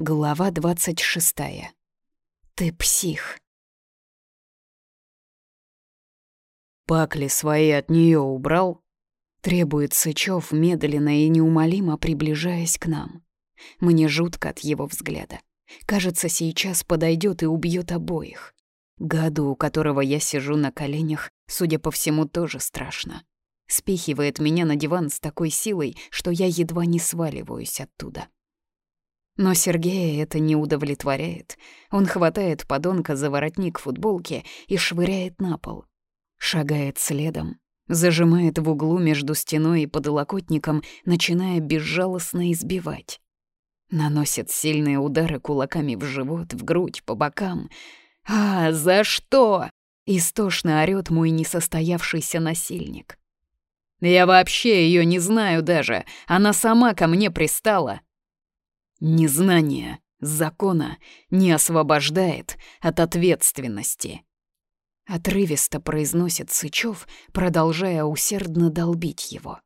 Глава двадцать шестая. Ты псих. Пакли свои от нее убрал? Требует Сычев, медленно и неумолимо приближаясь к нам. Мне жутко от его взгляда. Кажется, сейчас подойдет и убьет обоих. Гаду, у которого я сижу на коленях, судя по всему, тоже страшно. Спихивает меня на диван с такой силой, что я едва не сваливаюсь оттуда. Но Сергея это не удовлетворяет. Он хватает подонка за воротник футболки и швыряет на пол. Шагает следом, зажимает в углу между стеной и подлокотником, начиная безжалостно избивать. Наносит сильные удары кулаками в живот, в грудь, по бокам. «А, за что?» — истошно орёт мой несостоявшийся насильник. «Я вообще ее не знаю даже, она сама ко мне пристала». «Незнание закона не освобождает от ответственности», Отрывисто произносит Сычев, продолжая усердно долбить его.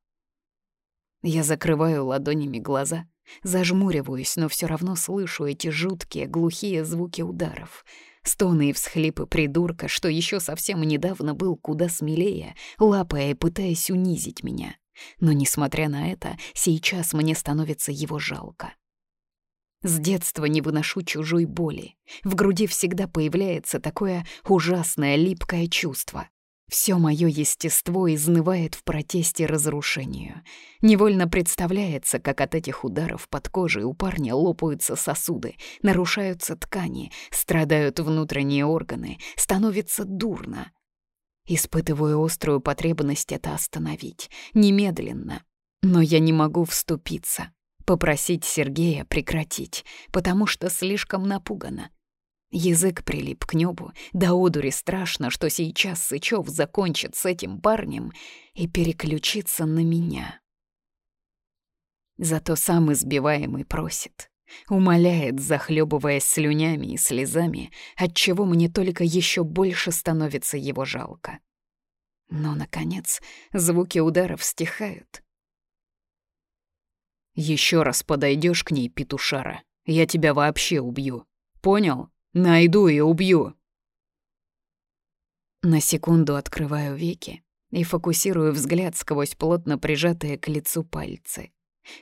Я закрываю ладонями глаза, зажмуриваюсь, но все равно слышу эти жуткие глухие звуки ударов. Стоны и всхлипы придурка, что еще совсем недавно был куда смелее, лапая и пытаясь унизить меня. Но, несмотря на это, сейчас мне становится его жалко. С детства не выношу чужой боли. В груди всегда появляется такое ужасное липкое чувство. Все мое естество изнывает в протесте разрушению. Невольно представляется, как от этих ударов под кожей у парня лопаются сосуды, нарушаются ткани, страдают внутренние органы, становится дурно. Испытываю острую потребность это остановить, немедленно. Но я не могу вступиться. Попросить Сергея прекратить, потому что слишком напугана. Язык прилип к небу, до одури страшно, что сейчас Сычев закончит с этим парнем и переключится на меня. Зато сам избиваемый просит, умоляет, захлебываясь слюнями и слезами, отчего мне только еще больше становится его жалко. Но, наконец, звуки ударов стихают, еще раз подойдешь к ней, петушара, я тебя вообще убью. Понял? Найду и убью. На секунду открываю веки и фокусирую взгляд сквозь плотно прижатые к лицу пальцы.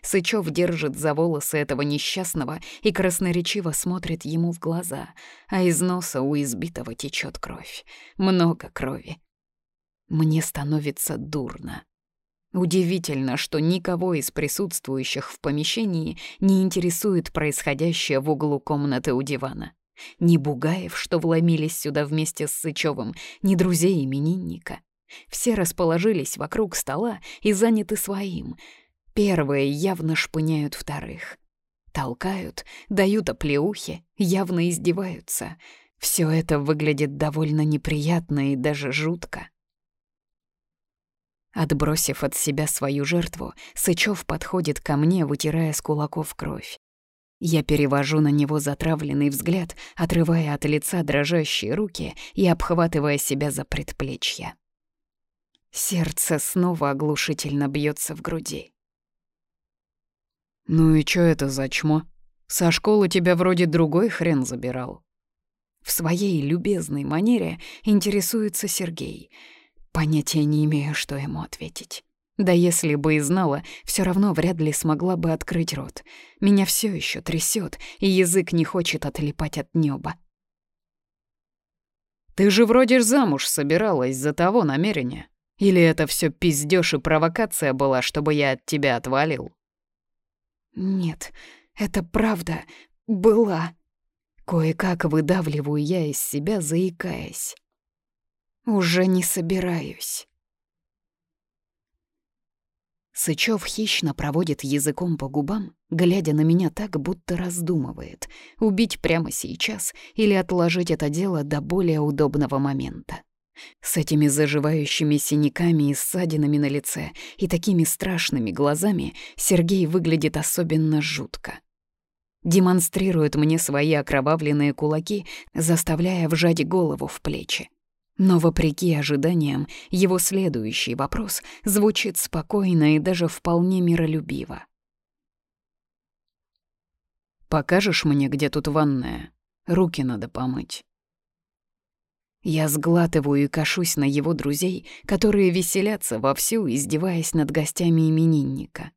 Сычев держит за волосы этого несчастного и красноречиво смотрит ему в глаза, а из носа у избитого течет кровь. Много крови. Мне становится дурно. Удивительно, что никого из присутствующих в помещении не интересует происходящее в углу комнаты у дивана. Ни Бугаев, что вломились сюда вместе с Сычевым, ни друзей именинника. Все расположились вокруг стола и заняты своим. Первые явно шпыняют вторых. Толкают, дают оплеухи, явно издеваются. Все это выглядит довольно неприятно и даже жутко. Отбросив от себя свою жертву, Сычев подходит ко мне, вытирая с кулаков кровь. Я перевожу на него затравленный взгляд, отрывая от лица дрожащие руки и обхватывая себя за предплечья. Сердце снова оглушительно бьется в груди. «Ну и чё это за чмо? Со школы тебя вроде другой хрен забирал». В своей любезной манере интересуется Сергей — Понятия не имею, что ему ответить. Да если бы и знала, все равно вряд ли смогла бы открыть рот. Меня все еще трясет, и язык не хочет отлипать от неба. «Ты же вроде замуж собиралась за того намерения. Или это все пиздёж и провокация была, чтобы я от тебя отвалил?» «Нет, это правда была». Кое-как выдавливаю я из себя, заикаясь. Уже не собираюсь. Сычев хищно проводит языком по губам, глядя на меня так, будто раздумывает, убить прямо сейчас или отложить это дело до более удобного момента. С этими заживающими синяками и ссадинами на лице и такими страшными глазами Сергей выглядит особенно жутко. Демонстрирует мне свои окровавленные кулаки, заставляя вжать голову в плечи. Но вопреки ожиданиям, его следующий вопрос звучит спокойно и даже вполне миролюбиво. Покажешь мне, где тут ванная? Руки надо помыть». Я сглатываю и кашусь на его друзей, которые веселятся вовсю, издеваясь над гостями именинника.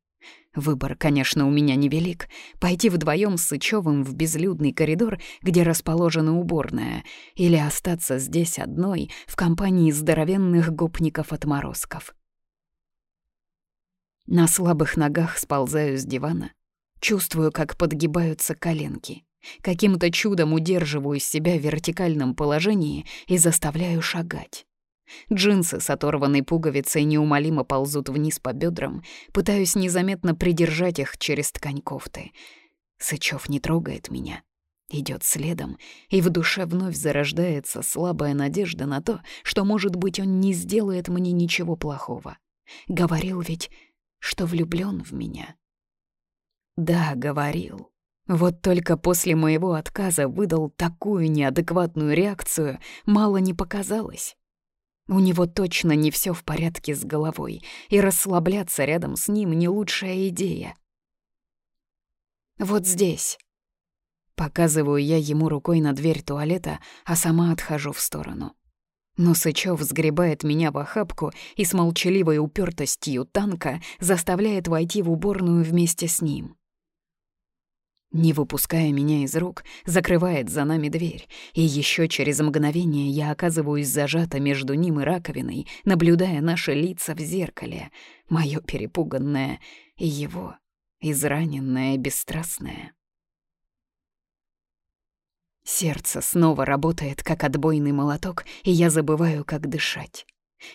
Выбор, конечно, у меня невелик. Пойти вдвоем с Сычевым в безлюдный коридор, где расположена уборная, или остаться здесь одной в компании здоровенных гопников-отморозков. На слабых ногах сползаю с дивана. Чувствую, как подгибаются коленки. Каким-то чудом удерживаю себя в вертикальном положении и заставляю шагать. Джинсы с оторванной пуговицей неумолимо ползут вниз по бедрам, пытаюсь незаметно придержать их через ткань кофты. Сычев не трогает меня, идет следом, и в душе вновь зарождается слабая надежда на то, что, может быть, он не сделает мне ничего плохого. Говорил ведь, что влюблен в меня. Да, говорил. Вот только после моего отказа выдал такую неадекватную реакцию, мало не показалось. У него точно не все в порядке с головой, и расслабляться рядом с ним не лучшая идея. «Вот здесь». Показываю я ему рукой на дверь туалета, а сама отхожу в сторону. Но Сычев сгребает меня в охапку и с молчаливой упертостью танка заставляет войти в уборную вместе с ним не выпуская меня из рук, закрывает за нами дверь, и еще через мгновение я оказываюсь зажата между ним и раковиной, наблюдая наши лица в зеркале, моё перепуганное и его, израненное, бесстрастное. Сердце снова работает, как отбойный молоток, и я забываю, как дышать.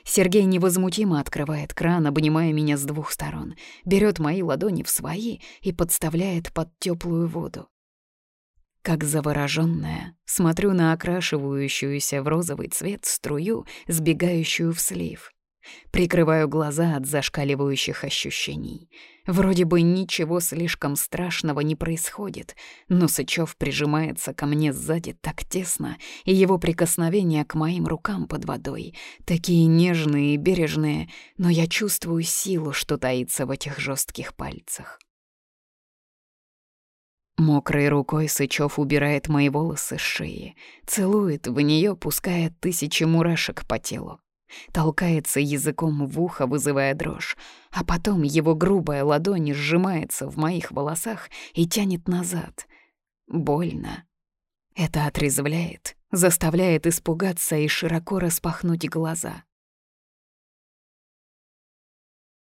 Сергей невозмутимо открывает кран, обнимая меня с двух сторон, берет мои ладони в свои и подставляет под теплую воду. Как заворожённая, смотрю на окрашивающуюся в розовый цвет струю, сбегающую в слив. Прикрываю глаза от зашкаливающих ощущений. Вроде бы ничего слишком страшного не происходит, но Сычев прижимается ко мне сзади так тесно, и его прикосновения к моим рукам под водой такие нежные и бережные, но я чувствую силу, что таится в этих жестких пальцах. Мокрой рукой Сычев убирает мои волосы с шеи, целует в нее, пуская тысячи мурашек по телу. Толкается языком в ухо, вызывая дрожь, а потом его грубая ладонь сжимается в моих волосах и тянет назад. Больно. Это отрезвляет, заставляет испугаться и широко распахнуть глаза.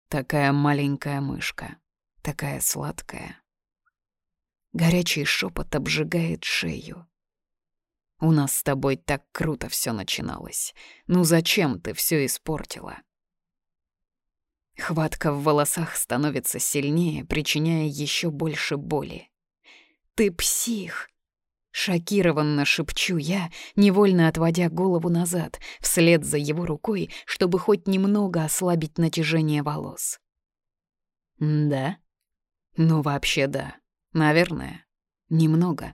Такая маленькая мышка, такая сладкая. Горячий шепот обжигает шею. У нас с тобой так круто все начиналось. Ну зачем ты все испортила? Хватка в волосах становится сильнее, причиняя еще больше боли. «Ты псих!» Шокированно шепчу я, невольно отводя голову назад, вслед за его рукой, чтобы хоть немного ослабить натяжение волос. «Да? Ну, вообще да. Наверное. Немного.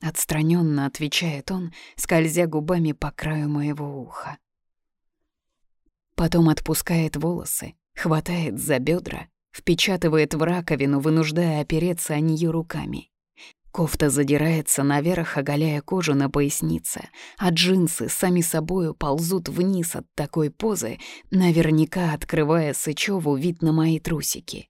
Отстраненно отвечает он, скользя губами по краю моего уха. Потом отпускает волосы, хватает за бедра, впечатывает в раковину, вынуждая опереться о нее руками. Кофта задирается наверх, оголяя кожу на пояснице, а джинсы сами собою ползут вниз от такой позы, наверняка открывая Сычеву вид на мои трусики.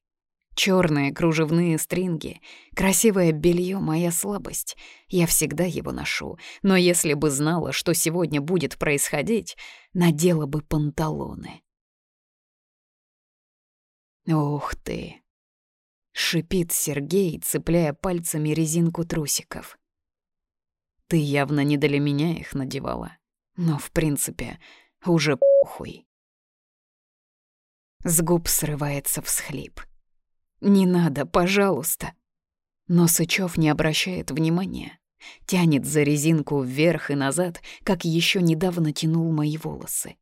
Черные кружевные стринги, красивое белье — моя слабость. Я всегда его ношу, но если бы знала, что сегодня будет происходить, надела бы панталоны. «Ух ты!» — шипит Сергей, цепляя пальцами резинку трусиков. «Ты явно не для меня их надевала, но, в принципе, уже похуй». С губ срывается всхлип. «Не надо, пожалуйста». Но Сычев не обращает внимания. Тянет за резинку вверх и назад, как еще недавно тянул мои волосы.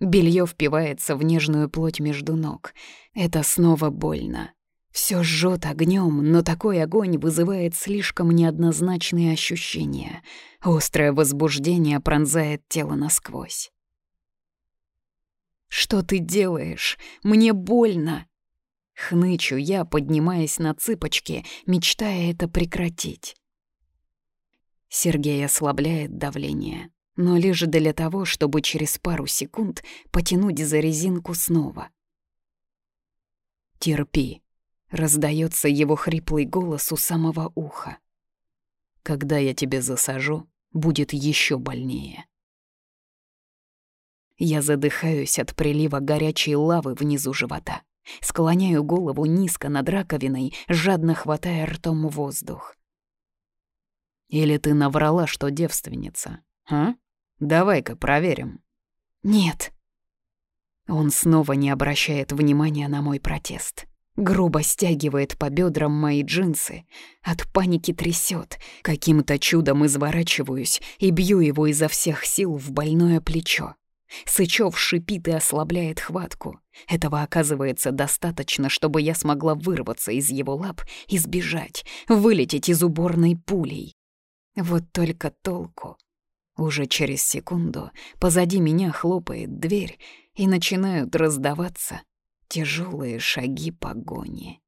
Белье впивается в нежную плоть между ног. Это снова больно. Все жжет огнем, но такой огонь вызывает слишком неоднозначные ощущения. Острое возбуждение пронзает тело насквозь. «Что ты делаешь? Мне больно!» Хнычу я, поднимаясь на цыпочки, мечтая это прекратить. Сергей ослабляет давление, но лишь для того, чтобы через пару секунд потянуть за резинку снова. «Терпи», — раздается его хриплый голос у самого уха. «Когда я тебе засажу, будет еще больнее». Я задыхаюсь от прилива горячей лавы внизу живота. Склоняю голову низко над раковиной, жадно хватая ртом воздух. «Или ты наврала, что девственница, а? Давай-ка проверим». «Нет». Он снова не обращает внимания на мой протест. Грубо стягивает по бедрам мои джинсы. От паники трясет. Каким-то чудом изворачиваюсь и бью его изо всех сил в больное плечо. Сычев шипит и ослабляет хватку. Этого оказывается достаточно, чтобы я смогла вырваться из его лап и сбежать, вылететь из уборной пулей. Вот только толку. Уже через секунду позади меня хлопает дверь, и начинают раздаваться тяжелые шаги погони.